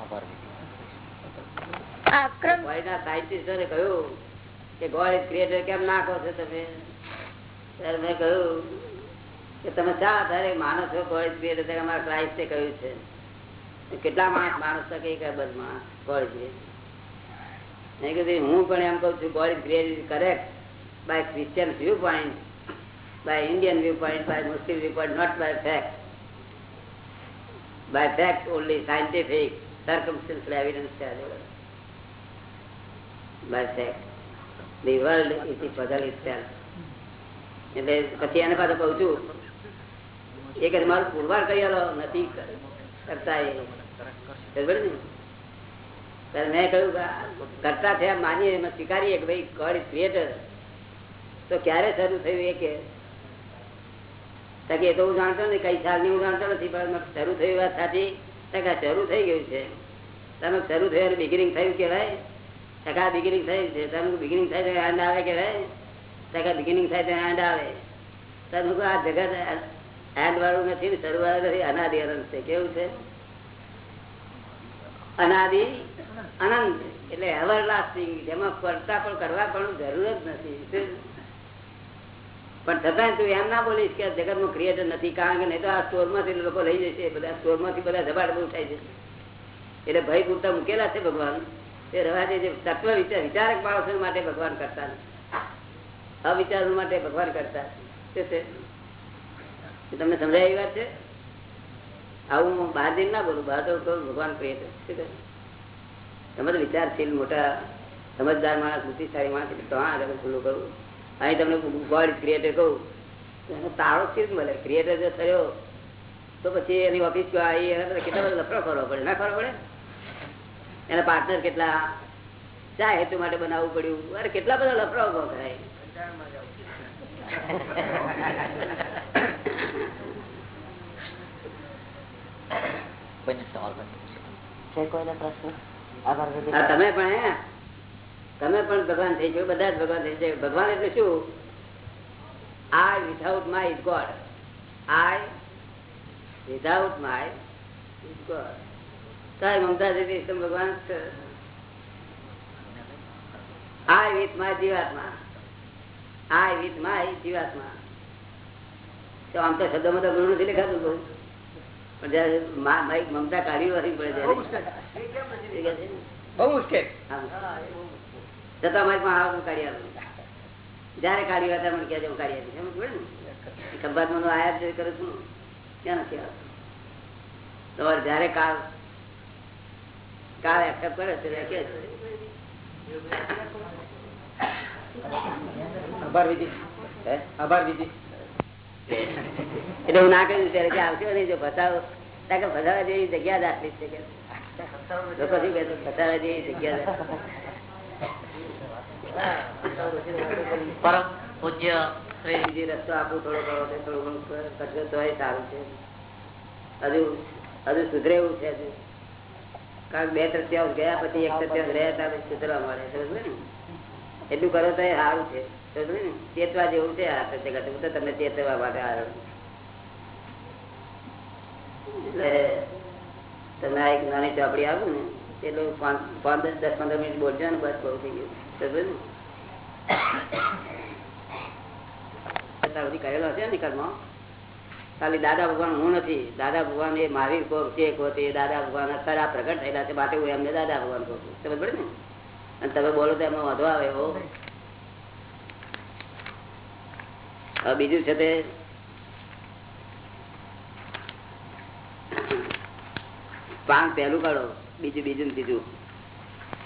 આભાર વિધિ. આ અક્રમ ફોરેનના સાયન્ટિસ્ટોને કહ્યું કે ગોડ ઇઝ ક્રિએટર કેમ નાખો છો તમે? ત્યારે મેં કહ્યું કે તમે શા આધારે માનો છો ગોડ ઇઝ ક્રિએટર અમારા ક્રાઇસ્ટે કહ્યું છે કેટલા માણસ માણસ શકે કે બસ માણસ ગોડ ઇઝ ક્રિએટર કીધું હું પણ એમ કહું છું God is creator correct by Christian viewpoint viewpoint by Muslim viewpoint not by fact by fact only, scientific, circumstantial evidence. By એટલે પછી એને પાછું કહું છું એ કે પુરવાર કરી નથી કરતા મેં કહ્યું કરતા થયા માનીએ, એમાં સ્વીકારીએ કે ભાઈ ગોડ ઇઝ ક્રિએટર તો ક્યારે શરૂ થયું એ કે? તકે એ તો હું જાણતો નહીં, કઈ સાલની હું જાણતો નથી, પણ શરૂ થયું વાત ટકા શરૂ થઈ ગયું છે. તમે શરૂ થયું બિગિનિંગ થયું કહેવાય. ટકા બિગિનિંગ થયું છે. તમે બિગિનિંગ થાય તો એન્ડ આવે કહેવાય ટકા બિગિનિંગ થાય તો એન્ડ આવે. તમે આ જગત એન્ડ વાળું નથી ને શરૂઆત નથી. અનાદિ અનંત છે. કેવું છે? અનાદિ અનંત. એટલે એવર લાસ્ટિંગ જેમાં કરતા પણ કરવા પણ જરૂર જ નથી. પણ છતાં તું એમ ના બોલીશ કે જગતનું ક્રિએટર નથી. કારણ કે નહીં તો આ સ્ટોરમાંથી લોકો લઈ જશે. બધા સ્ટોરમાંથી બધા ધબાડબૂ થાય છે. એટલે ભય પૂરતા મૂકેલા છે ભગવાન. તે રવા છે તત્વ વિચાર વિચારક માણસો માટે ભગવાન કરતા અવિચાર માટે ભગવાન કરતા છે છે? એ તમને સમજાય એવી વાત છે? આવું હું બહાર ના બોલું. બહાર તો ભગવાન શું કહે તમે તો વિચારશીલ, મોટા, સમજદાર માણસ, બુદ્ધિશાળી માણસ તો હા, તમે ખુલ્લું કરું. અહીં તમને ગોડ ક્રિએટર કહું તારો તાળો મળે? ક્રિએટર જો થયો, તો પછી એની ઓફિસ આવી એને કેટલા બધા લફડો કરવો પડે? ના કરવો પડે? એના પાર્ટનર કેટલા શા હેતુ માટે બનાવવું પડ્યું. અરે કેટલા બધા લફડા ઊભો કરાય. તમે પણ હે. તમે પણ ભગવાન થઈ ગયો બધા જ ભગવાન થઈ જાય ભગવાન એટલે શું? I without my is God I without my is God મમતા ભગવાન આઈ વિથ માય જીવાત્મા. આઈ વિથ માય જીવાત્મા. તો આમ તો શબ્દમાં તો ઘણું નથી લખાતું બહુ. પણ જયારે મા- મમતા કાઢી વાળી પડે બહુ મુશ્કેલ. છતાં મારી પણ આવું કાઢી આવ્યું જયારે કાઢી વાત મને ક્યાં જવું કાઢી આવી સમજ પડે ને. ખંભાત મને આયા કરું છું. ક્યાં નથી આવતું. તમારે જયારે કાળ કાળ એક્સેપ્ટ કરે ત્યારે કે આભાર વિધિ. આભાર વિધિ. એટલે હું ના કહ્યું ત્યારે કે આવશે નહીં જો ફસાવો. કે ફસાવા જેવી જગ્યા જ છે કે. લોકો શું કહે છે જેવી જગ્યા પરમ પૂજ્ય શ્રી રસ્તો આપું થોડો ઘણો તો થોડું ઘણું સારું છે. હજુ હજુ સુધરે એવું છે હજુ. કારણ બે તૃત્યાંશ ગયા પછી એક તૃત્યાંશ રહ્યા ત્યાં સુધરવા મળે સમજ ને? એટલું કરો તો એ સારું છે સમજ ને? ચેતવા જેવું છે આ સત્યઘટ હું તો તમને ચેતવા માટે આવ્યો એટલે તમે એક નાની ચોપડી આવ્યું ને, એટલું પાંચ દસ દસ પંદર મિનિટ બોલજો ને, બસ બહુ થઈ ગયું. સમજ ને? અત્યાર સુધી કરેલો છે ને કર્મ ખાલી દાદા ભગવાન હું નથી. દાદા ભગવાન એ મહાવીર કોર છે દાદા ભગવાન અત્યારે આ પ્રગટ થયેલા છે, માટે હું એમને દાદા ભગવાન કહું છું. સમજ પડે ને? અને તમે બોલો તો એમાં વધુ આવે એવો બીજું છે તે પાંચ પહેલું કાઢો, બીજું બીજું ત્રીજું.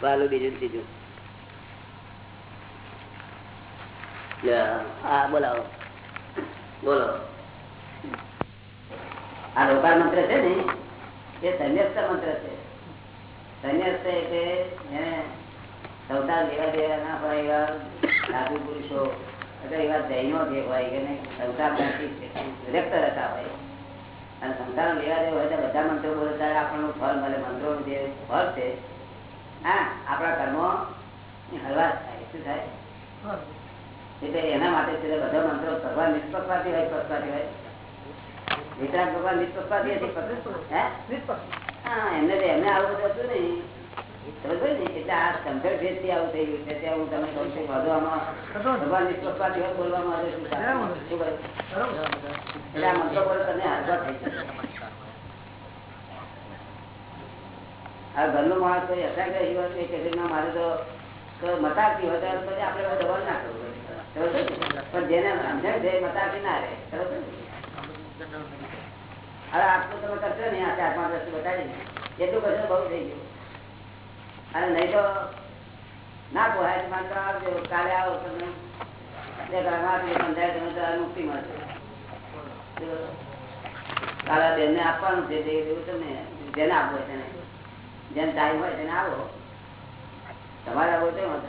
પહેલું, બીજું ત્રીજું. હા બોલાવો. બોલો. આ રોકાર મંત્ર છે ને એ સંન્યસ્ત મંત્ર છે. સંન્યસ્ત એટલે એને સૌતા લેવા દેવા ના હોય એવા સાધુ પુરુષો અથવા એવા જૈનો જે હોય એને સંસારમાંથી વિરક્ત રહેતા હોય. અને સંસાર લેવા દેવા હોય તો બધા મંત્રો બોલે ત્યારે આપણનું ફળ મળે મંત્રો જે ફળ છે. હા આપણા કર્મો હળવા થાય. શું થાય? એટલે એના માટે બધા મંત્રો કરવા નિષ્પક્ષપાતી હોય પક્ષપાતી હોય વિતરાગ ભગવાન નિષ્પક્ષપાતી હા? એમને એમને આવું બધું હતું નહીં. સમજ ને? એટલે આ સમજણ ભેદથી આવું થઈ ગયું છે. ત્યાં હું તમને કહું છું બધું ભગવાન નિષ્પક્ષપાતી હોય બોલવામાં આવે શું થાય? શું કહે? એટલે આ મંત્રો બોલે તમને હળવા થઈ જાય આ ઘરનો માણસ કોઈ અસાગ્રહી હોય કે મારે તો મતાકી હોય તો પછી આપણે ના કરવું? પણ જેને સમજણ છે મતાકી ના રહે. સમજ ને? આટલું તમે કરશો ને, આ ચાર પાંચ વસ્તુ બતાવી એટલું બહુ થઈ ગયું. અને નહીં તો ના પોહાય માત્ર આવજો, કાલે આવો તમે. સમજાય તમે તો આપવાનું છે, તે એવું તમને જેને આપવો તેને. જેને ટાઈમ હોય તેને આવો તમારે આવો તો.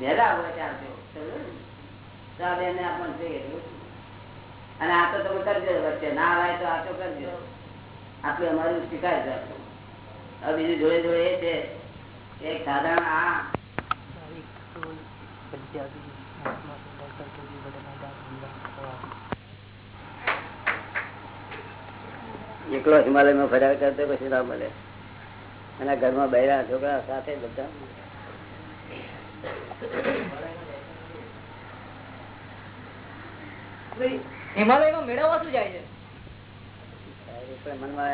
વહેલા આવો ત્યાં આવજો તો. આ બેનને આપવાનું અને આ તો તમે કરજો, વચ્ચે ના આવે તો આ કરજો. આટલું અમારું સ્વીકાર રાખજો હવે બીજું જોડે જોડે એ છે એક સાધારણ આ એકલો હિમાલયમાં ફર્યા કરતો પછી ના મળે. અને ઘરમાં બહેરા, છોકરા સાથે બધા. હિમાલયમાં મેળવવા શું જાય છે. મનમાં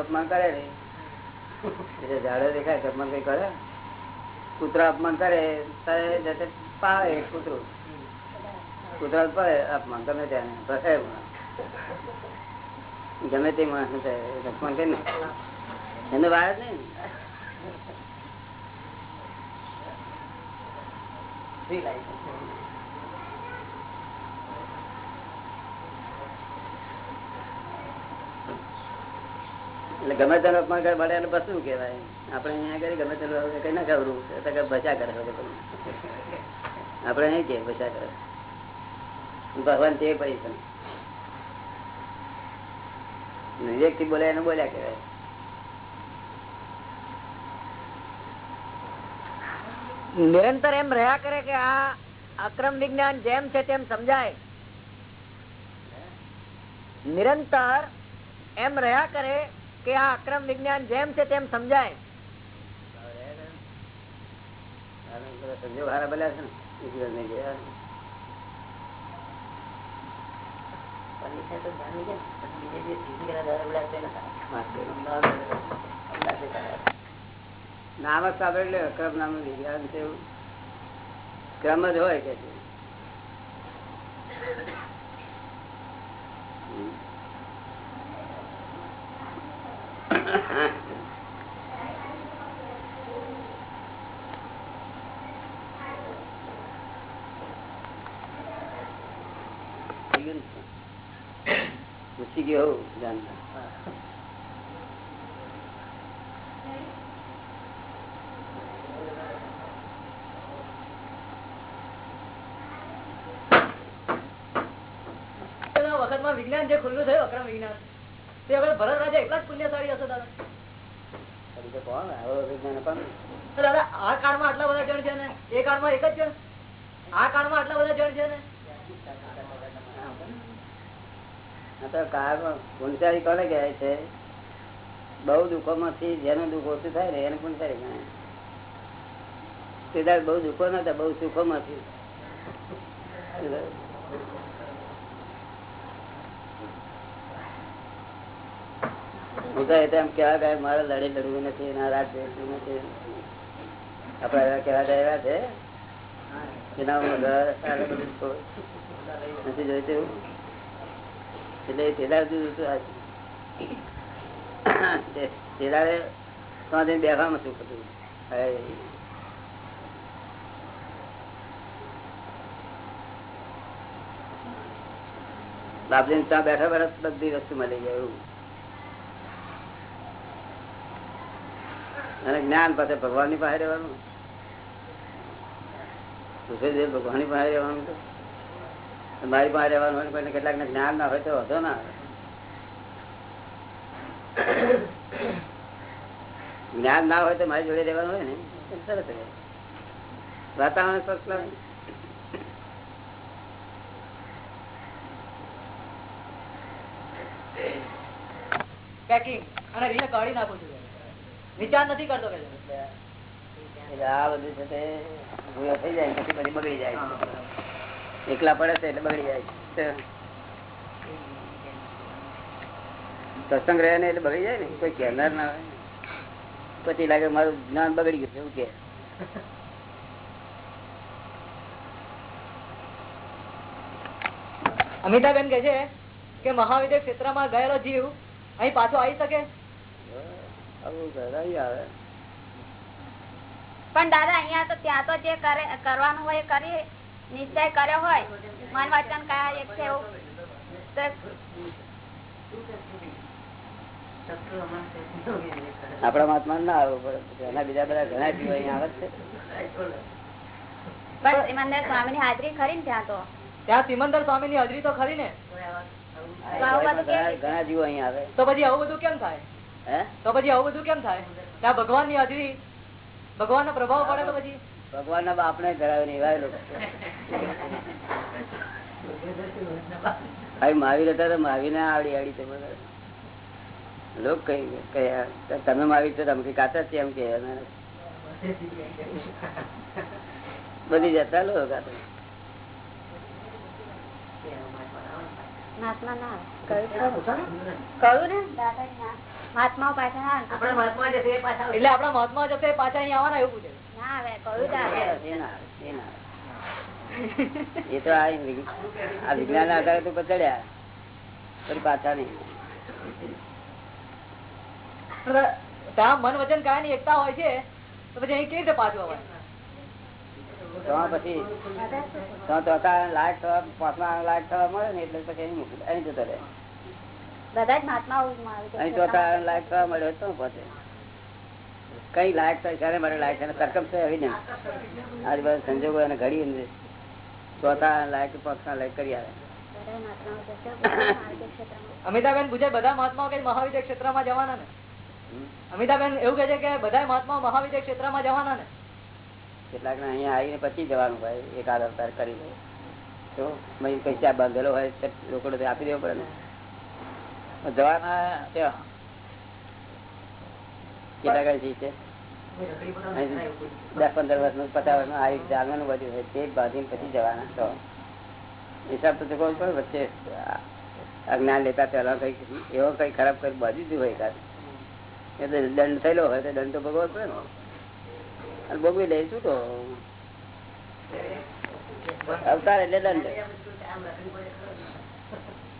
અપમાન કરે ને એટલે ઝાડે દેખાય કૂતરા અપમાન કરે ત્યારે જતે પાડે કૂતરું. કૂતરા પડે અપમાન ગમે ત્યાં ભસાય ગમે તે માણસ અપમાન કરીને એને વાર જ નહીં. એટલે ગમે તેનું અપમાન કરે મળે બસ શું કહેવાય? આપણે અહીંયા કરી ગમે તેનું કઈ ના ખબરું એટલે બચા કરે. આપણે અહીં કે બચા કરે. ભગવાન તે પૈસા વિવેકથી બોલે એને બોલ્યા કહેવાય. નિરંતર એમ રહ્યા કરે કે આ અક્રમ વિજ્ઞાન જેમ છે તેમ સમજાય. નિરંતર એમ રહ્યા કરે કે આ અક્રમ વિજ્ઞાન જેમ છે તેમ સમજાય. સંજોગ હારા બોલ્યા છે ને ગયા નામ જ સાંભળે એટલે અક્રમ નામ વિજ્ઞાન છે ક્રમ જ હોય કે? પૂછી વિજ્ઞાન જે ખુલ્લું થયું અક્રમ વિજ્ઞાન તે વખત ભરત રાજા એટલા જ પુણ્યશાળી હશે દાદા. દાદા આ કાળમાં આટલા બધા જણ છે ને? એ કાળમાં એક જ જણ? આ કાળમાં આટલા બધા જણ છે ને? આ તો કાળમાં પુણસારી કોને કહેવાય છે? બહુ દુઃખો માંથી જેનું દુઃખ ઓછું થાય ને એને પુણસારી ગણાય. તે બહુ દુઃખો નતા બહુ સુખો માંથી હું તેમ કેવા ગયા, મારે લડી લડવું નથી ના રાત બેસવું નથી. આપડા એવા કેવા ગયા છે. એના. નથી એવું? એટલે તેદાર જુદું હતું તેદારે ત્યાં હવે બાપજી ત્યાં બેઠા બેઠા બધી વસ્તુ મળી જાય એવું. અને જ્ઞાન પાસે ભગવાનની પાસે રહેવાનું. ભગવાનની પાસે રહેવાનું મારી પાસે રહેવાનું હોય ને કેટલાક ને જ્ઞાન ના હોય તો વધો ના જ્ઞાન ના હોય તો મારી જોડે રહેવાનું હોય ને? સરસ વાતાવરણ first class. પેકિંગ અને રીને કાઢી નાખું છું. વિચાર નથી કરતો કે આ બધું છે તે ભૂલો થઈ જાય પછી બધી બગડી જાય એકલા પડે છે એટલે બગડી જાય સત્સંગ રહે ને એટલે બગડી જાય ને? કોઈ કહેનાર ના હોય. પછી લાગે મારું જ્ઞાન બગડી ગયું છે એવું કે. અમિતાબેન કે છે કે મહાવિદ્ય ક્ષેત્રમાં ગયેલો જીવ અહીં પાછો આવી શકે? આવું પણ દાદા અહીંયા તો ત્યાં તો જે કરે કરવાનું હોય એ કરી નિશ્ચય કર્યો હોય. મન વચન કયા એક છે એવું? આપડા મહાત્મા ના આવે એના બીજા બધા ઘણા જીવો અહીંયા આવે છે. પણ શ્રીમંદર સ્વામી ની હાજરી ખરી ને ત્યાં તો? ત્યાં સિમંદર સ્વામી ની હાજરી તો ખરી ને. ઘણા જીવો અહીંયા આવે. તો પછી આવું બધું કેમ થાય? તો પછી આવું બધું કેમ થાય? ત્યાં ભગવાનની હાજરી ભગવાન નો પ્રભાવ પડે તો પછી? ભગવાન ના બાપ ને ધરાવે ને એવા લોકો. મહાવીર હતા તો મહાવીર ના આવડી આવડી છે બધા લોક કઈ કયા તમે મહાવીર છો તમે કાચા છે એમ કે બધી જતા લો કાચા. મહાત્મા ના? દાદા ના. મહાત્માઓ પાછા. એટલે આપણા મહાત્મા જશે પાછા અહીં આવવાના એવું પૂછે. ના આવે કહ્યું એ તો આ વિજ્ઞાન ના આધારે તો ચડ્યા પછી પાછા નહીં. ત્યાં મન વચન કાયા ની એકતા હોય છે. તો પછી અહીં કેવી રીતે પાછું આવે તો પછી લાયક થવા પાંચમા લાયક થવા મળે ને એટલે પછી અહીં મૂકી અહીં જતો રહે. બધા જ મળ્યો તો કઈ લાયક થાય ત્યારે મારે લાયક થાય સરકમ છે આવી ને. આજુબાજુ સંજોગો અને ઘડી ચોથા લાયક પાંચમા લાયક કરી આવે. અમિતાબેન પૂછે બધા મહાત્માઓ કે મહાવિદ્ય ક્ષેત્રમાં જવાના ને? અમિતાબેન એવું કે છે કે બધા મહાત્માઓ મહાવિદ્ય ક્ષેત્રમાં જવાના ને? કેટલાક ને અહીંયા આવીને પછી જવાનું ભાઈ એક આધાર કરી દે તો મય પૈસા બાંધેલો હોય લોકો આપી દેવો પડે ને. જવાના કેટલા કઈ છે? દસ પંદર વર્ષનું, પચાસ વર્ષનું, આ રીતે જાણવાનું બધું હોય તે બાંધીને પછી જવાના વચ્ચે અજ્ઞાન લેતા પહેલા કઈ એવો કઈ ખરાબ કઈ બાજુ જ હોય કાંઈ. એટલે દંડ થયેલો હોય તો દંડ તો ભોગવવો જ પડે ને. અને ભોગવી લે તો અવતાર એટલે દંડ.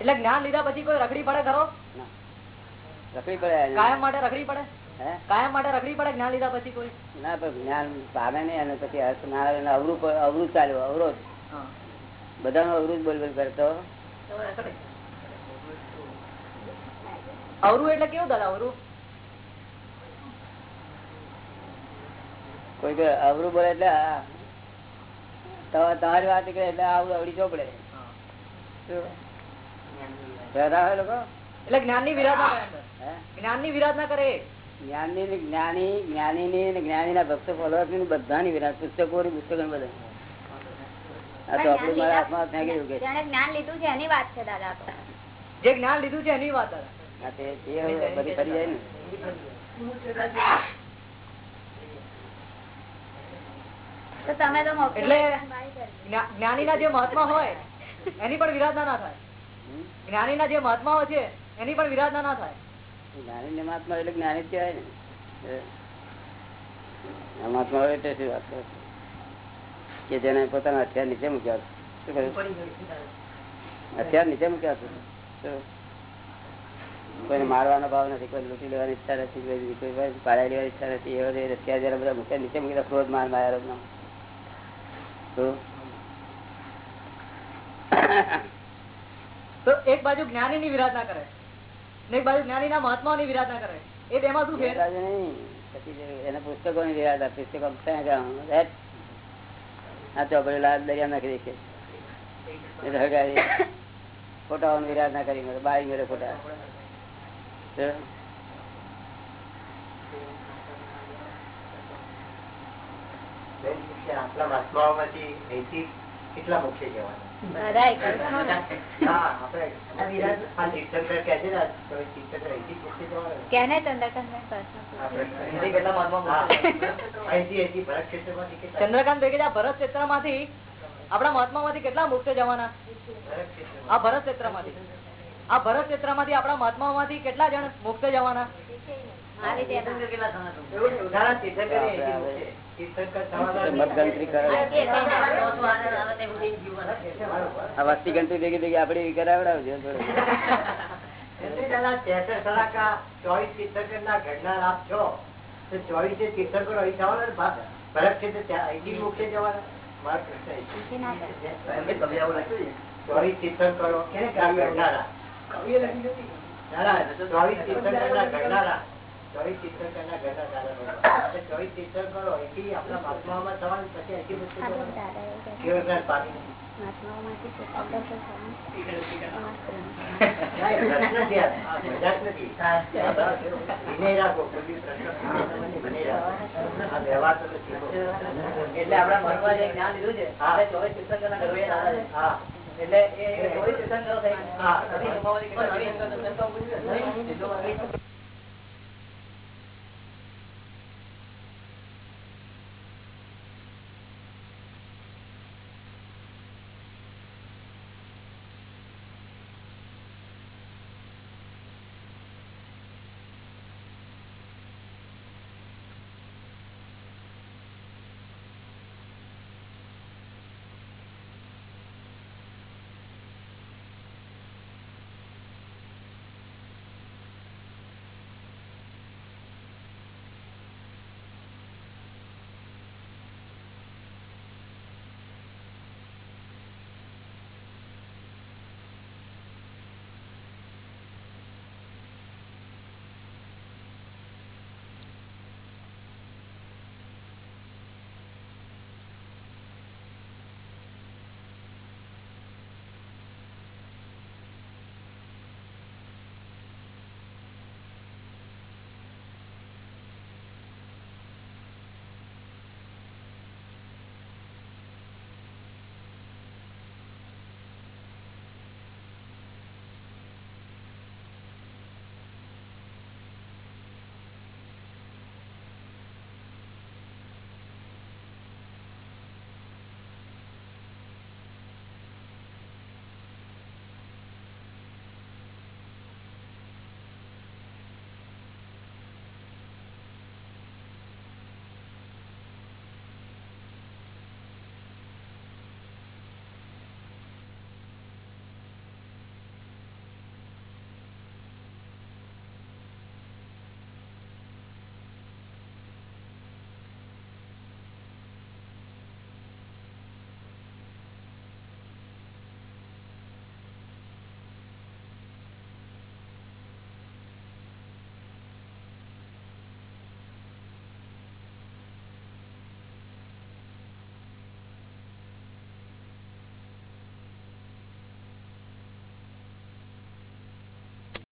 એટલે જ્ઞાન લીધા પછી કોઈ રખડી પડે ખરો? રખડી પડે કાયમ માટે રખડી પડે? કાયમ માટે રખડી પડે જ્ઞાન લીધા પછી કોઈ? ના પણ જ્ઞાન પામે નહીં અને પછી અર્થ ના આવે અવરું અવરું ચાલ્યો અવરોધ. બધાનો અવરોધ બોલ બોલ કરતો. અવરું એટલે કેવું દાદા અવરું? કોઈ કોઈ અવરું બોલે એટલે તમારી વાત કરે એટલે આવડું અવડી ચોપડે. એટલે જ્ઞાન કરે જ્ઞાન જ્ઞાની ને ભક્તો બધાની પુસ્તકો બધા. આ તો આપણું મારા હાથમાં ફેંકી દીધું કે જેને જ્ઞાન લીધું છે એની વાત છે દાદા જે જ્ઞાન લીધું છે એની વાત ને. તો તમે તો મોક્ષ એટલે જ્ઞાની ના જે મહાત્મા હોય એની પણ વિરાધના ના થાય? જ્ઞાની ના જે મહાત્માઓ છે એની પણ વિરાધના ના થાય. જ્ઞાની ને મહાત્મા એટલે જ્ઞાની કહેવાય ને. મહાત્મા હોય એટલે વાત કરે? કે જેને પોતાના હથિયાર નીચે મૂક્યા શું કહ્યું? હથિયાર નીચે મૂક્યા છે? કોઈને મારવાનો ભાવ નથી કોઈ લૂંટી લેવાની ઈચ્છા નથી કોઈ કોઈ પાડાઈ લેવાની ઈચ્છા નથી એવા હથિયાર જયારે બધા મૂક્યા નીચે મૂકેલા ક્રોધ માર માયા નો તો એક બાજુ જ્ઞાની ની વિરાધના કરે ને એક બાજુ જ્ઞાની ના મહાત્માઓ ની વિરાધના કરે. એ બેમાં શું ફેર પછી પુસ્તકો ની વિરાટ પુસ્તકો. આ ચોપડી લાલ દરિયા નાખી કરી મળે બારી મળે ફોટા. કેટલા મોક્ષે જવાના? ચંદ્રકાંત ભેગે ભરત ક્ષેત્રમાંથી આપણા મહાત્મા માંથી કેટલા? મુક્ત જવાના આ ભરત ક્ષેત્રમાંથી આ ભરત ક્ષેત્રમાંથી આપણા મહાત્મા માંથી કેટલા જણ મુક્ત જવાના ઉદાહરણ કરે વસ્તી ગણતરી ભેગી ભેગી આપડે કરાવડાવજો ચોવીસ તીર્થંકર ના ઘડનાર ચોવીસે તીર્થંકરો ને ના તીર્થંકરો ના ના, ના, તીર્થંકર ના તીર્થંકર ના. એટલે ચોવીસ તીર્થંકરો આપણા મહાત્માઓમાં થવાનું પછી અહીંથી મોક્ષે હા, તો જવાના. દાદા એવું કહે છે. કેવળ જ્ઞાન પામીને. મહાત્માઓમાંથી તીર્થંકર તો થવાનું. ના, એ પ્રશ્ન છે આ. આ મજાક નથી. વિનય રાખો, કોઈ બી પ્રશ્ન પૂછે તમને વિનય રાખો. આ વ્યવહાર તો શીખો. એટલે આપણા મહાત્મા જે જ્ઞાન લીધું છે હા. એટલે ચોવીસ તીર્થંકરના ઘડવે દાદા હા એટલે એ ચોવીસ તીર્થંકરો થઈ